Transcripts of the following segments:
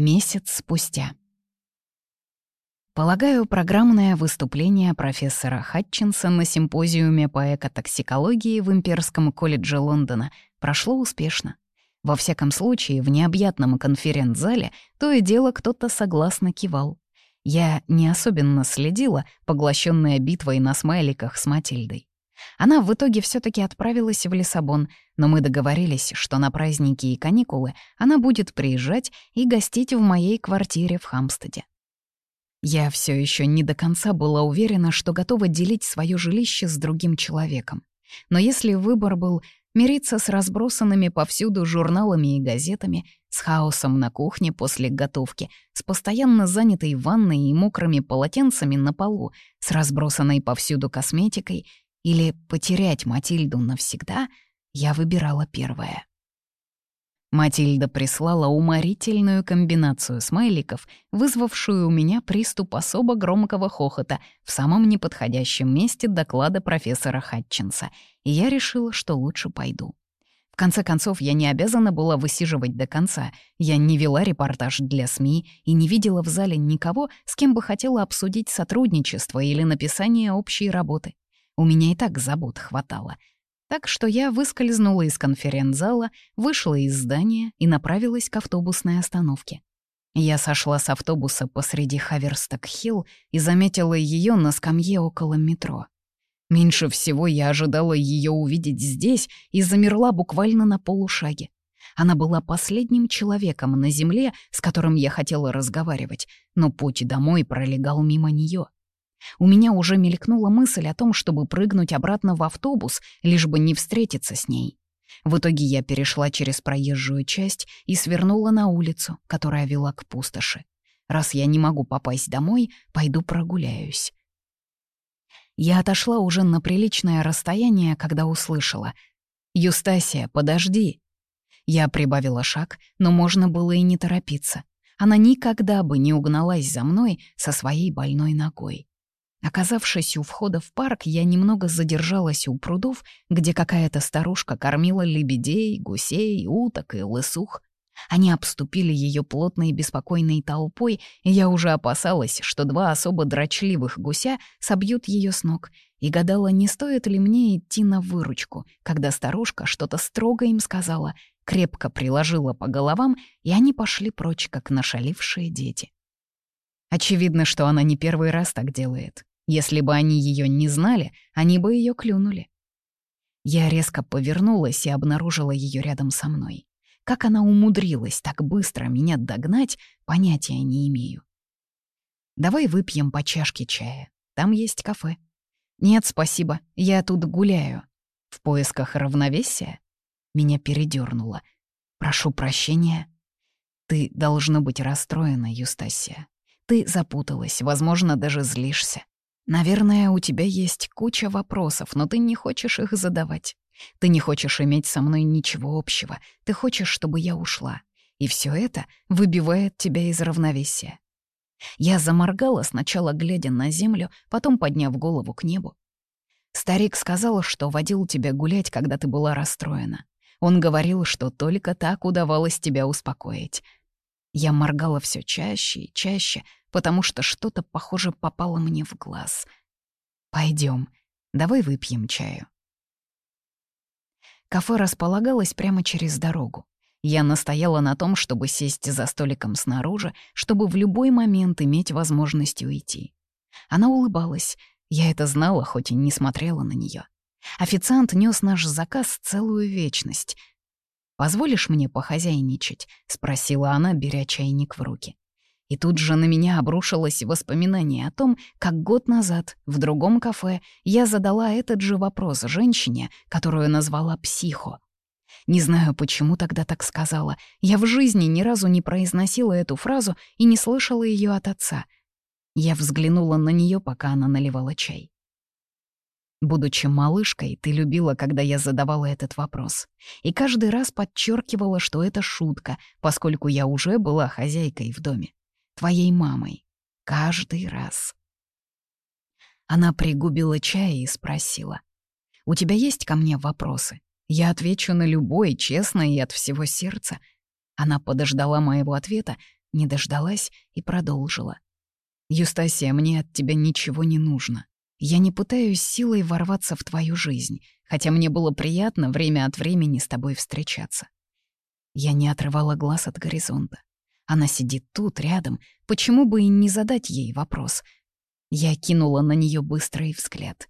Месяц спустя. Полагаю, программное выступление профессора Хатчинса на симпозиуме по экотоксикологии в Имперском колледже Лондона прошло успешно. Во всяком случае, в необъятном конференц-зале то и дело кто-то согласно кивал. Я не особенно следила, поглощенная битвой на смайликах с Матильдой. Она в итоге все таки отправилась в Лиссабон, но мы договорились, что на праздники и каникулы она будет приезжать и гостить в моей квартире в Хамстеде. Я все еще не до конца была уверена, что готова делить свое жилище с другим человеком. Но если выбор был мириться с разбросанными повсюду журналами и газетами, с хаосом на кухне после готовки, с постоянно занятой ванной и мокрыми полотенцами на полу, с разбросанной повсюду косметикой или потерять Матильду навсегда, я выбирала первое. Матильда прислала уморительную комбинацию смайликов, вызвавшую у меня приступ особо громкого хохота в самом неподходящем месте доклада профессора Хатчинса, и я решила, что лучше пойду. В конце концов, я не обязана была высиживать до конца. Я не вела репортаж для СМИ и не видела в зале никого, с кем бы хотела обсудить сотрудничество или написание общей работы. У меня и так забот хватало. Так что я выскользнула из конференц-зала, вышла из здания и направилась к автобусной остановке. Я сошла с автобуса посреди Хаверсток-Хилл и заметила ее на скамье около метро. Меньше всего я ожидала ее увидеть здесь и замерла буквально на полушаге. Она была последним человеком на Земле, с которым я хотела разговаривать, но путь домой пролегал мимо нее. У меня уже мелькнула мысль о том, чтобы прыгнуть обратно в автобус, лишь бы не встретиться с ней. В итоге я перешла через проезжую часть и свернула на улицу, которая вела к пустоши. Раз я не могу попасть домой, пойду прогуляюсь. Я отошла уже на приличное расстояние, когда услышала. «Юстасия, подожди!» Я прибавила шаг, но можно было и не торопиться. Она никогда бы не угналась за мной со своей больной ногой. Оказавшись у входа в парк, я немного задержалась у прудов, где какая-то старушка кормила лебедей, гусей, уток и лысух. Они обступили ее плотной беспокойной толпой, и я уже опасалась, что два особо дрочливых гуся собьют ее с ног, и гадала, не стоит ли мне идти на выручку, когда старушка что-то строго им сказала, крепко приложила по головам, и они пошли прочь, как нашалившие дети. Очевидно, что она не первый раз так делает. Если бы они ее не знали, они бы ее клюнули. Я резко повернулась и обнаружила ее рядом со мной. Как она умудрилась так быстро меня догнать, понятия не имею. «Давай выпьем по чашке чая. Там есть кафе». «Нет, спасибо, я тут гуляю». «В поисках равновесия?» Меня передернуло. «Прошу прощения». «Ты должно быть расстроена, Юстасия. Ты запуталась, возможно, даже злишься. Наверное, у тебя есть куча вопросов, но ты не хочешь их задавать. Ты не хочешь иметь со мной ничего общего. Ты хочешь, чтобы я ушла. И все это выбивает тебя из равновесия. Я заморгала, сначала глядя на землю, потом подняв голову к небу. Старик сказал, что водил тебя гулять, когда ты была расстроена. Он говорил, что только так удавалось тебя успокоить. Я моргала все чаще и чаще, потому что что-то, похоже, попало мне в глаз. Пойдем, давай выпьем чаю. Кафе располагалось прямо через дорогу. Я настояла на том, чтобы сесть за столиком снаружи, чтобы в любой момент иметь возможность уйти. Она улыбалась. Я это знала, хоть и не смотрела на нее. Официант нес наш заказ целую вечность. «Позволишь мне похозяйничать?» — спросила она, беря чайник в руки. И тут же на меня обрушилось воспоминание о том, как год назад в другом кафе я задала этот же вопрос женщине, которую назвала психо. Не знаю, почему тогда так сказала. Я в жизни ни разу не произносила эту фразу и не слышала ее от отца. Я взглянула на нее, пока она наливала чай. Будучи малышкой, ты любила, когда я задавала этот вопрос. И каждый раз подчеркивала, что это шутка, поскольку я уже была хозяйкой в доме твоей мамой. Каждый раз. Она пригубила чай и спросила. «У тебя есть ко мне вопросы? Я отвечу на любой, честно и от всего сердца». Она подождала моего ответа, Не дождалась и продолжила. «Юстасия, мне от тебя ничего не нужно. Я не пытаюсь силой ворваться в твою жизнь, хотя мне было приятно время от времени с тобой встречаться. Я не отрывала глаз от горизонта. Она сидит тут, рядом, почему бы и не задать ей вопрос? Я кинула на нее быстрый взгляд.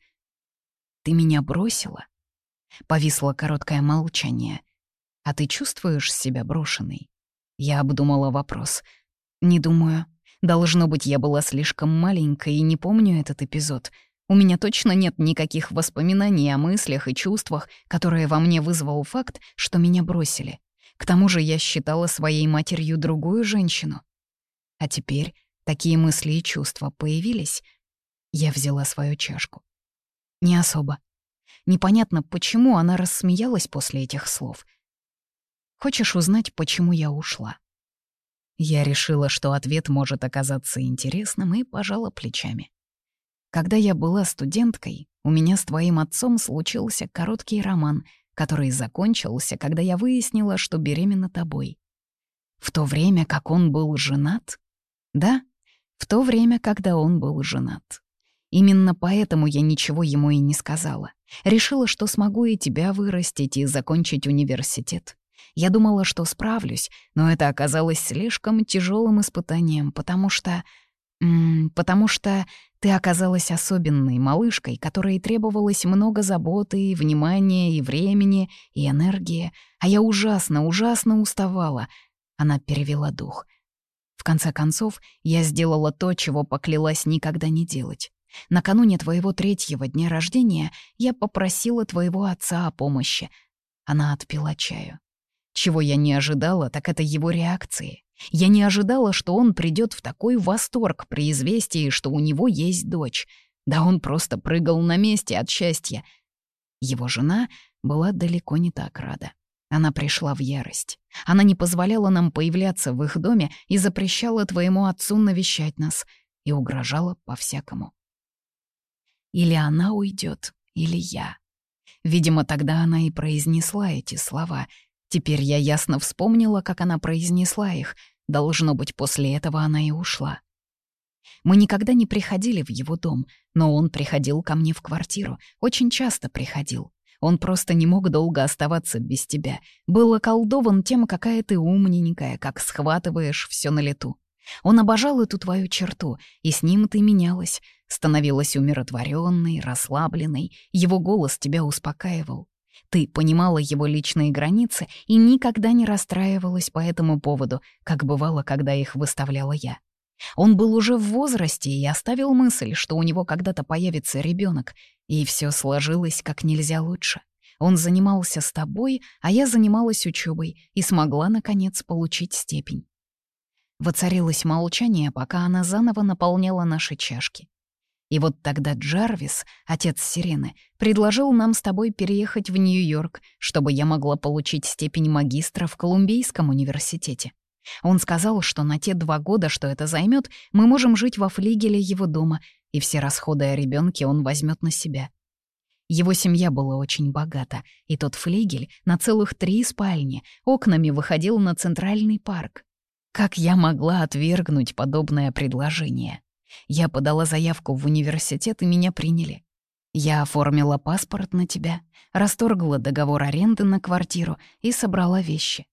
«Ты меня бросила?» Повисло короткое молчание. «А ты чувствуешь себя брошенной?» Я обдумала вопрос. «Не думаю. Должно быть, я была слишком маленькой и не помню этот эпизод. У меня точно нет никаких воспоминаний о мыслях и чувствах, которые во мне вызвал факт, что меня бросили. К тому же я считала своей матерью другую женщину. А теперь такие мысли и чувства появились. Я взяла свою чашку. Не особо. Непонятно, почему она рассмеялась после этих слов. Хочешь узнать, почему я ушла? Я решила, что ответ может оказаться интересным, и пожала плечами. Когда я была студенткой, у меня с твоим отцом случился короткий роман, который закончился, когда я выяснила, что беременна тобой. В то время, как он был женат? Да, в то время, когда он был женат. Именно поэтому я ничего ему и не сказала. Решила, что смогу и тебя вырастить и закончить университет. Я думала, что справлюсь, но это оказалось слишком тяжелым испытанием, потому что... Потому что ты оказалась особенной малышкой, которой требовалось много заботы, и внимания, и времени, и энергии, а я ужасно, ужасно уставала. Она перевела дух. В конце концов, я сделала то, чего поклялась никогда не делать. Накануне твоего третьего дня рождения я попросила твоего отца о помощи. Она отпила чаю. Чего я не ожидала, так это его реакции. Я не ожидала, что он придет в такой восторг при известии, что у него есть дочь. Да он просто прыгал на месте от счастья. Его жена была далеко не так рада. Она пришла в ярость. Она не позволяла нам появляться в их доме и запрещала твоему отцу навещать нас. И угрожала по-всякому. Или она уйдет, или я. Видимо, тогда она и произнесла эти слова — Теперь я ясно вспомнила, как она произнесла их. Должно быть, после этого она и ушла. Мы никогда не приходили в его дом, но он приходил ко мне в квартиру, очень часто приходил. Он просто не мог долго оставаться без тебя. Был околдован тем, какая ты умненькая, как схватываешь все на лету. Он обожал эту твою черту, и с ним ты менялась, становилась умиротворенной, расслабленной, его голос тебя успокаивал. Ты понимала его личные границы и никогда не расстраивалась по этому поводу, как бывало, когда их выставляла я. Он был уже в возрасте и оставил мысль, что у него когда-то появится ребенок, и все сложилось как нельзя лучше. Он занимался с тобой, а я занималась учебой и смогла, наконец, получить степень. Воцарилось молчание, пока она заново наполняла наши чашки. И вот тогда Джарвис, отец Сирены, предложил нам с тобой переехать в Нью-Йорк, чтобы я могла получить степень магистра в Колумбийском университете. Он сказал, что на те два года, что это займет, мы можем жить во флигеле его дома, и все расходы о ребенке он возьмет на себя. Его семья была очень богата, и тот флигель на целых три спальни окнами выходил на центральный парк. Как я могла отвергнуть подобное предложение? Я подала заявку в университет, и меня приняли. Я оформила паспорт на тебя, расторгла договор аренды на квартиру и собрала вещи.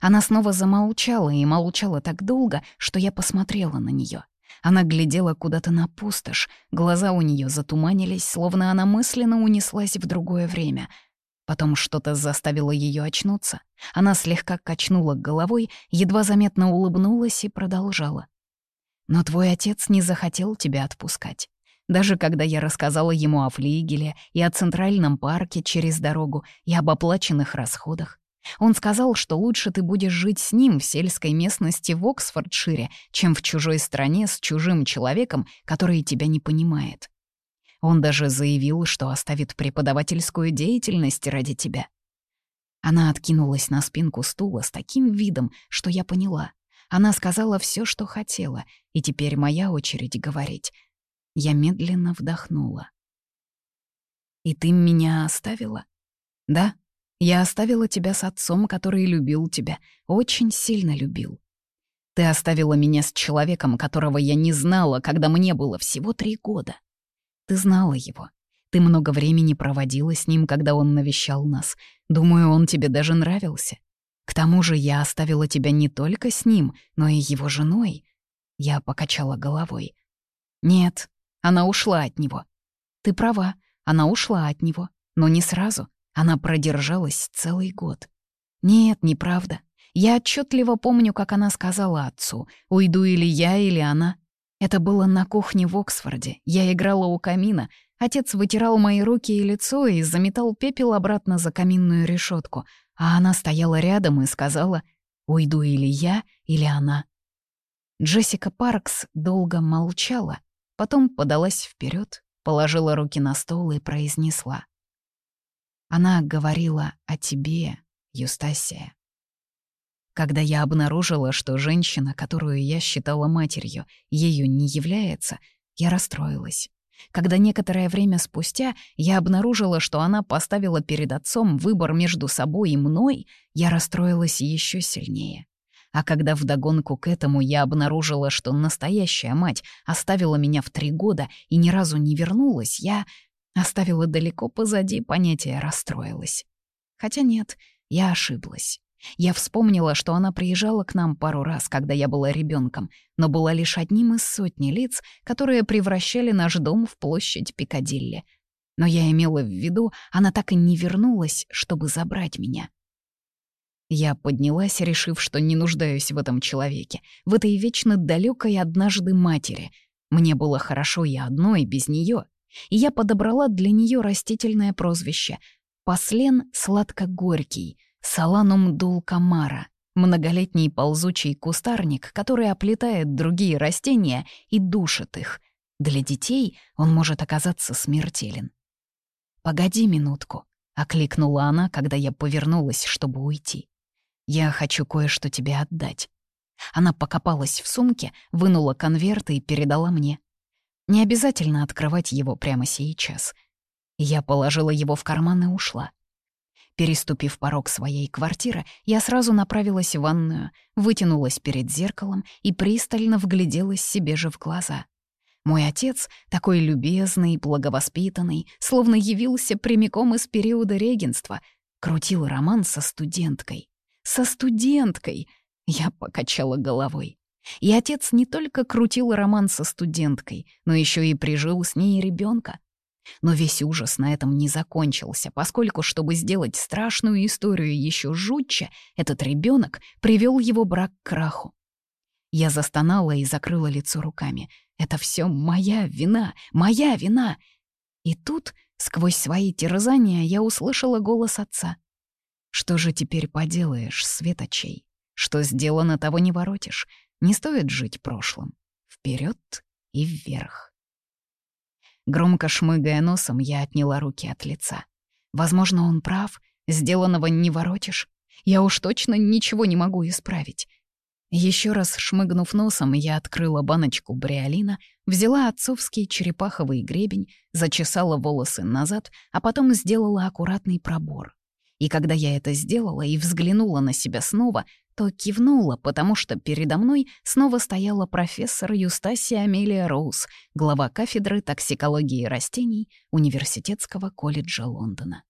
Она снова замолчала и молчала так долго, что я посмотрела на нее. Она глядела куда-то на пустошь, глаза у нее затуманились, словно она мысленно унеслась в другое время. Потом что-то заставило ее очнуться. Она слегка качнула головой, едва заметно улыбнулась и продолжала. Но твой отец не захотел тебя отпускать. Даже когда я рассказала ему о флигеле и о центральном парке через дорогу и об оплаченных расходах, он сказал, что лучше ты будешь жить с ним в сельской местности в Оксфордшире, чем в чужой стране с чужим человеком, который тебя не понимает. Он даже заявил, что оставит преподавательскую деятельность ради тебя. Она откинулась на спинку стула с таким видом, что я поняла. Она сказала все, что хотела, и теперь моя очередь говорить. Я медленно вдохнула. «И ты меня оставила?» «Да, я оставила тебя с отцом, который любил тебя, очень сильно любил. Ты оставила меня с человеком, которого я не знала, когда мне было всего три года. Ты знала его. Ты много времени проводила с ним, когда он навещал нас. Думаю, он тебе даже нравился. Тому же я оставила тебя не только с ним, но и его женой. Я покачала головой. Нет, она ушла от него. Ты права, она ушла от него, но не сразу. Она продержалась целый год. Нет, неправда. Я отчетливо помню, как она сказала отцу, уйду или я, или она. Это было на кухне в Оксфорде. Я играла у камина. Отец вытирал мои руки и лицо и заметал пепел обратно за каминную решетку, а она стояла рядом и сказала «Уйду или я, или она». Джессика Паркс долго молчала, потом подалась вперед, положила руки на стол и произнесла. Она говорила о тебе, Юстасия. Когда я обнаружила, что женщина, которую я считала матерью, ею не является, я расстроилась. Когда некоторое время спустя я обнаружила, что она поставила перед отцом выбор между собой и мной, я расстроилась еще сильнее. А когда вдогонку к этому я обнаружила, что настоящая мать оставила меня в три года и ни разу не вернулась, я оставила далеко позади понятие «расстроилась». Хотя нет, я ошиблась. Я вспомнила, что она приезжала к нам пару раз, когда я была ребенком, но была лишь одним из сотни лиц, которые превращали наш дом в площадь Пикадилли. Но я имела в виду, она так и не вернулась, чтобы забрать меня. Я поднялась, решив, что не нуждаюсь в этом человеке, в этой вечно далекой однажды матери. Мне было хорошо и одной, без нее. И я подобрала для нее растительное прозвище — «Послен сладко-горький», Саланум дулкамара — многолетний ползучий кустарник, который оплетает другие растения и душит их. Для детей он может оказаться смертелен. «Погоди минутку», — окликнула она, когда я повернулась, чтобы уйти. «Я хочу кое-что тебе отдать». Она покопалась в сумке, вынула конверт и передала мне. Не обязательно открывать его прямо сейчас. Я положила его в карман и ушла. Переступив порог своей квартиры, я сразу направилась в ванную, вытянулась перед зеркалом и пристально вгляделась себе же в глаза. Мой отец, такой любезный, благовоспитанный, словно явился прямиком из периода регенства, крутил роман со студенткой. Со студенткой! Я покачала головой. И отец не только крутил роман со студенткой, но еще и прижил с ней ребенка. Но весь ужас на этом не закончился, поскольку, чтобы сделать страшную историю еще жутче, этот ребенок привел его брак к краху. Я застонала и закрыла лицо руками. Это все моя вина, моя вина. И тут, сквозь свои терзания, я услышала голос отца. «Что же теперь поделаешь, светочей? Что сделано, того не воротишь. Не стоит жить прошлым. Вперед и вверх». Громко шмыгая носом, я отняла руки от лица. Возможно, он прав, сделанного не воротишь. Я уж точно ничего не могу исправить. Еще раз шмыгнув носом, я открыла баночку бриолина, взяла отцовский черепаховый гребень, зачесала волосы назад, а потом сделала аккуратный пробор. И когда я это сделала и взглянула на себя снова, то кивнула, потому что передо мной снова стояла профессор Юстасия Амелия Роуз, глава кафедры токсикологии растений Университетского колледжа Лондона.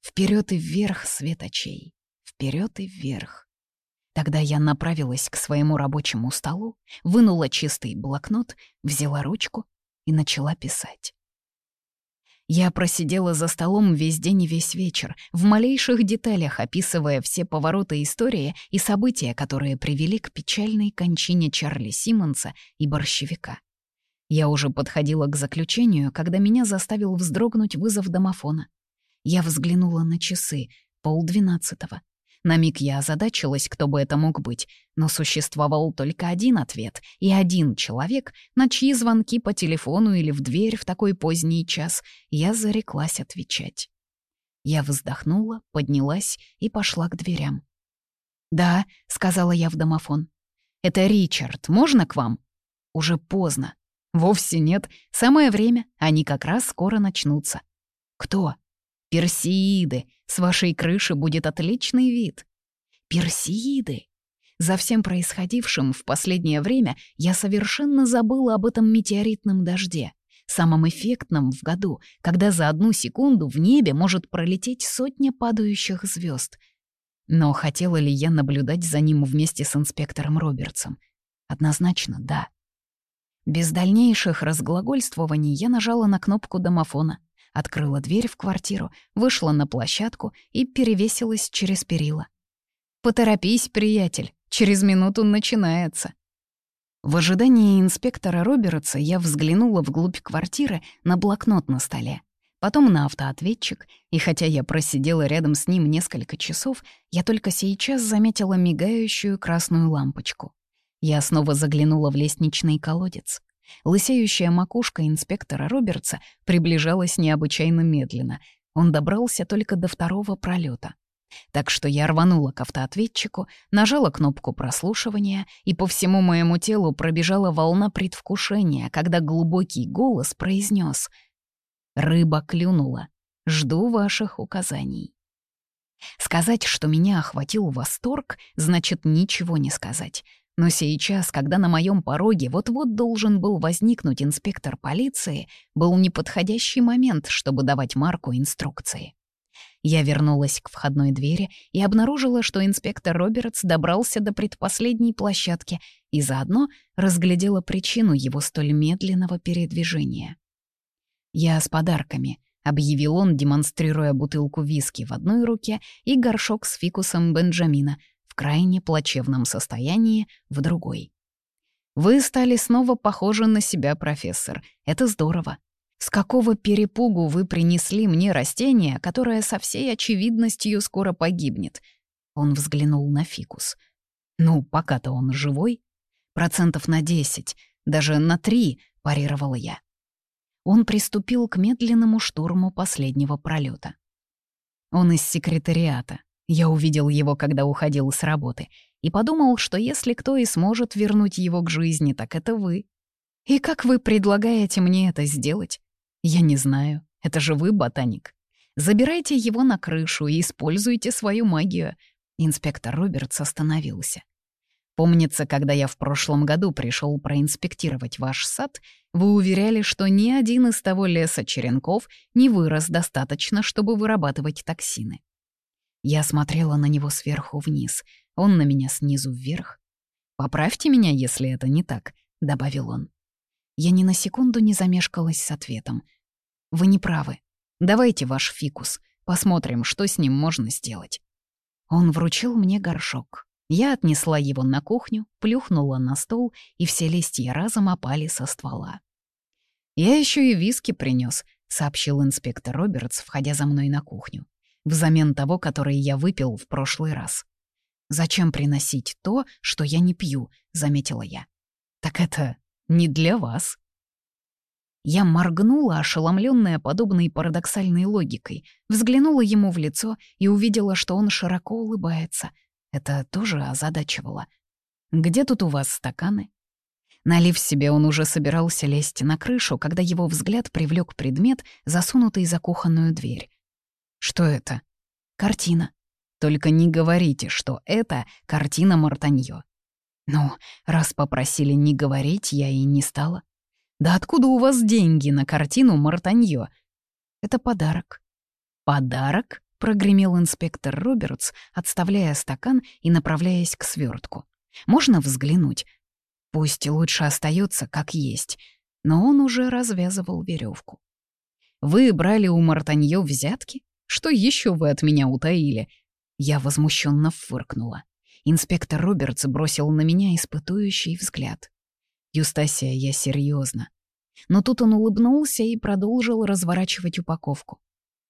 Вперед и вверх светочей, вперед и вверх. Тогда я направилась к своему рабочему столу, вынула чистый блокнот, взяла ручку и начала писать. Я просидела за столом весь день и весь вечер, в малейших деталях описывая все повороты истории и события, которые привели к печальной кончине Чарли Симмонса и борщевика. Я уже подходила к заключению, когда меня заставил вздрогнуть вызов домофона. Я взглянула на часы, полдвенадцатого. На миг я озадачилась, кто бы это мог быть, но существовал только один ответ и один человек, на чьи звонки по телефону или в дверь в такой поздний час я зареклась отвечать. Я вздохнула, поднялась и пошла к дверям. «Да», — сказала я в домофон. «Это Ричард. Можно к вам?» «Уже поздно». «Вовсе нет. Самое время. Они как раз скоро начнутся». «Кто?» «Персеиды. С вашей крыши будет отличный вид». «Персеиды? За всем происходившим в последнее время я совершенно забыла об этом метеоритном дожде, самом эффектном в году, когда за одну секунду в небе может пролететь сотня падающих звезд. Но хотела ли я наблюдать за ним вместе с инспектором Робертсом? Однозначно, да. Без дальнейших разглагольствований я нажала на кнопку домофона, открыла дверь в квартиру, вышла на площадку и перевесилась через перила. «Поторопись, приятель, через минуту начинается». В ожидании инспектора Робертса я взглянула вглубь квартиры на блокнот на столе, потом на автоответчик, и хотя я просидела рядом с ним несколько часов, я только сейчас заметила мигающую красную лампочку. Я снова заглянула в лестничный колодец. Лысеющая макушка инспектора Робертса приближалась необычайно медленно. Он добрался только до второго пролета. Так что я рванула к автоответчику, нажала кнопку прослушивания, и по всему моему телу пробежала волна предвкушения, когда глубокий голос произнес: «Рыба клюнула. Жду ваших указаний». Сказать, что меня охватил восторг, значит ничего не сказать. Но сейчас, когда на моем пороге вот-вот должен был возникнуть инспектор полиции, был неподходящий момент, чтобы давать Марку инструкции. Я вернулась к входной двери и обнаружила, что инспектор Робертс добрался до предпоследней площадки и заодно разглядела причину его столь медленного передвижения. «Я с подарками», — объявил он, демонстрируя бутылку виски в одной руке и горшок с фикусом Бенджамина — в крайне плачевном состоянии в другой. «Вы стали снова похожи на себя, профессор. Это здорово. С какого перепугу вы принесли мне растение, которое со всей очевидностью скоро погибнет?» Он взглянул на фикус. «Ну, пока-то он живой. Процентов на десять, даже на три», — парировала я. Он приступил к медленному штурму последнего пролета. Он из секретариата. Я увидел его, когда уходил с работы, и подумал, что если кто и сможет вернуть его к жизни, так это вы. И как вы предлагаете мне это сделать? Я не знаю. Это же вы, ботаник. Забирайте его на крышу и используйте свою магию. Инспектор Робертс остановился. Помнится, когда я в прошлом году пришел проинспектировать ваш сад, вы уверяли, что ни один из того леса черенков не вырос достаточно, чтобы вырабатывать токсины. Я смотрела на него сверху вниз, он на меня снизу вверх. «Поправьте меня, если это не так», — добавил он. Я ни на секунду не замешкалась с ответом. «Вы не правы. Давайте ваш фикус. Посмотрим, что с ним можно сделать». Он вручил мне горшок. Я отнесла его на кухню, плюхнула на стол, и все листья разом опали со ствола. «Я еще и виски принес, сообщил инспектор Робертс, входя за мной на кухню взамен того, который я выпил в прошлый раз. «Зачем приносить то, что я не пью?» — заметила я. «Так это не для вас». Я моргнула, ошеломленная подобной парадоксальной логикой, взглянула ему в лицо и увидела, что он широко улыбается. Это тоже озадачивало. «Где тут у вас стаканы?» Налив себе, он уже собирался лезть на крышу, когда его взгляд привлек предмет, засунутый за кухонную дверь. Что это? Картина. Только не говорите, что это картина Мартаньо. Ну, раз попросили не говорить, я и не стала. Да откуда у вас деньги на картину Мартаньо? Это подарок. Подарок? прогремел инспектор Робертс, отставляя стакан и направляясь к свертку. Можно взглянуть? Пусть лучше остается как есть, но он уже развязывал веревку. Вы брали у Мартаньо взятки? Что еще вы от меня утаили?» Я возмущенно фыркнула. Инспектор Робертс бросил на меня испытующий взгляд. «Юстасия, я серьезно. Но тут он улыбнулся и продолжил разворачивать упаковку.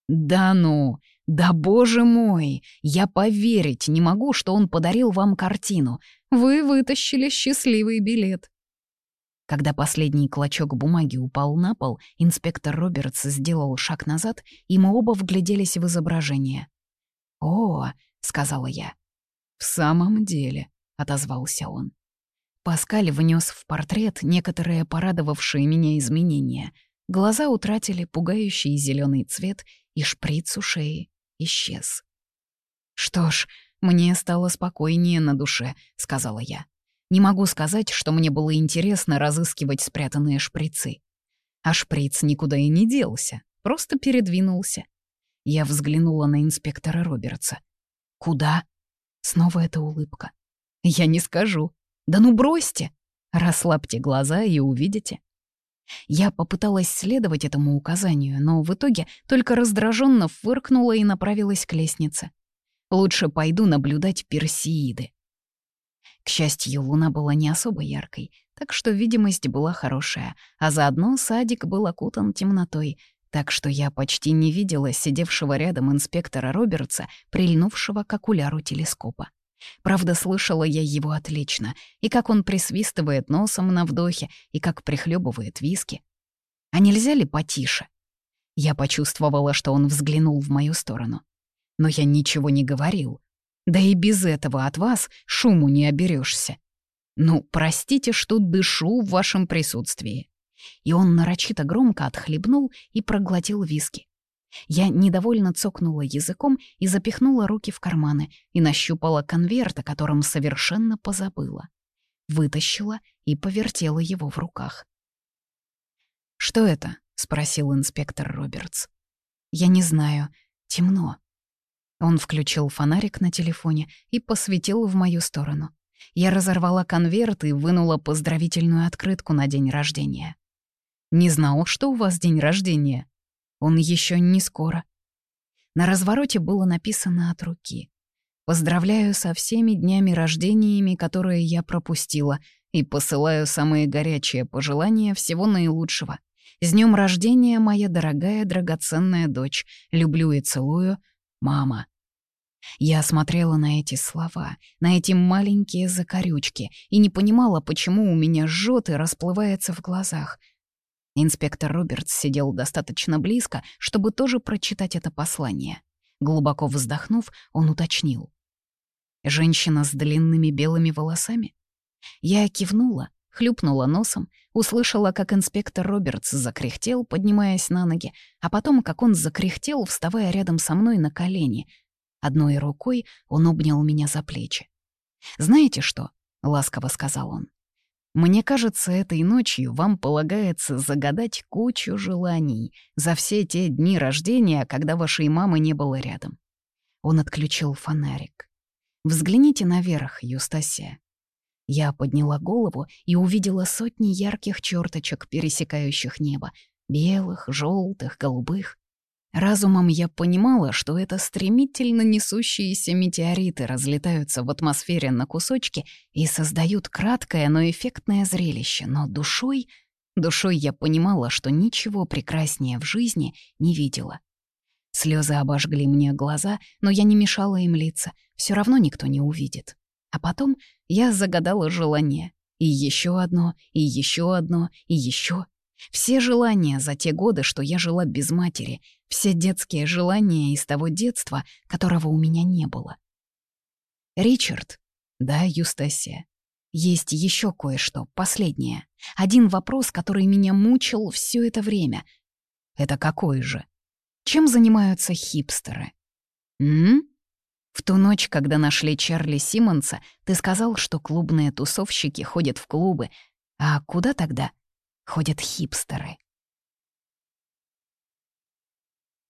«Да ну! Да боже мой! Я поверить не могу, что он подарил вам картину. Вы вытащили счастливый билет. Когда последний клочок бумаги упал на пол, инспектор Робертс сделал шаг назад, и мы оба вгляделись в изображение. «О!» — сказала я. «В самом деле», — отозвался он. Паскаль внес в портрет некоторые порадовавшие меня изменения. Глаза утратили пугающий зеленый цвет, и шприц у шеи исчез. «Что ж, «Мне стало спокойнее на душе», — сказала я. «Не могу сказать, что мне было интересно разыскивать спрятанные шприцы. А шприц никуда и не делся, просто передвинулся». Я взглянула на инспектора Робертса. «Куда?» Снова эта улыбка. «Я не скажу. Да ну бросьте! Расслабьте глаза и увидите». Я попыталась следовать этому указанию, но в итоге только раздраженно фыркнула и направилась к лестнице. Лучше пойду наблюдать персеиды. К счастью, луна была не особо яркой, так что видимость была хорошая, а заодно садик был окутан темнотой, так что я почти не видела сидевшего рядом инспектора Робертса, прильнувшего к окуляру телескопа. Правда, слышала я его отлично, и как он присвистывает носом на вдохе, и как прихлебывает виски. А нельзя ли потише? Я почувствовала, что он взглянул в мою сторону но я ничего не говорил. Да и без этого от вас шуму не оберешься. Ну, простите, что дышу в вашем присутствии. И он нарочито громко отхлебнул и проглотил виски. Я недовольно цокнула языком и запихнула руки в карманы и нащупала конверт, о котором совершенно позабыла. Вытащила и повертела его в руках. «Что это?» — спросил инспектор Робертс. «Я не знаю. Темно. Он включил фонарик на телефоне и посветил в мою сторону. Я разорвала конверт и вынула поздравительную открытку на день рождения. «Не знал, что у вас день рождения. Он еще не скоро». На развороте было написано от руки. «Поздравляю со всеми днями рождениями, которые я пропустила, и посылаю самые горячие пожелания всего наилучшего. С днем рождения, моя дорогая драгоценная дочь. Люблю и целую. Мама». Я смотрела на эти слова, на эти маленькие закорючки и не понимала, почему у меня жжет и расплывается в глазах. Инспектор Робертс сидел достаточно близко, чтобы тоже прочитать это послание. Глубоко вздохнув, он уточнил. «Женщина с длинными белыми волосами?» Я кивнула, хлюпнула носом, услышала, как инспектор Робертс закряхтел, поднимаясь на ноги, а потом, как он закряхтел, вставая рядом со мной на колени — Одной рукой он обнял меня за плечи. «Знаете что?» — ласково сказал он. «Мне кажется, этой ночью вам полагается загадать кучу желаний за все те дни рождения, когда вашей мамы не было рядом». Он отключил фонарик. «Взгляните наверх, Юстасия». Я подняла голову и увидела сотни ярких черточек, пересекающих небо. Белых, желтых, голубых. Разумом я понимала, что это стремительно несущиеся метеориты разлетаются в атмосфере на кусочки и создают краткое, но эффектное зрелище, но душой... Душой я понимала, что ничего прекраснее в жизни не видела. Слезы обожгли мне глаза, но я не мешала им литься, все равно никто не увидит. А потом я загадала желание. И еще одно, и еще одно, и еще. Все желания за те годы, что я жила без матери, все детские желания из того детства, которого у меня не было. Ричард. Да, Юстасия. Есть еще кое-что, последнее. Один вопрос, который меня мучил все это время. Это какой же? Чем занимаются хипстеры? М? В ту ночь, когда нашли Чарли Симмонса, ты сказал, что клубные тусовщики ходят в клубы. А куда тогда? Ходят хипстеры.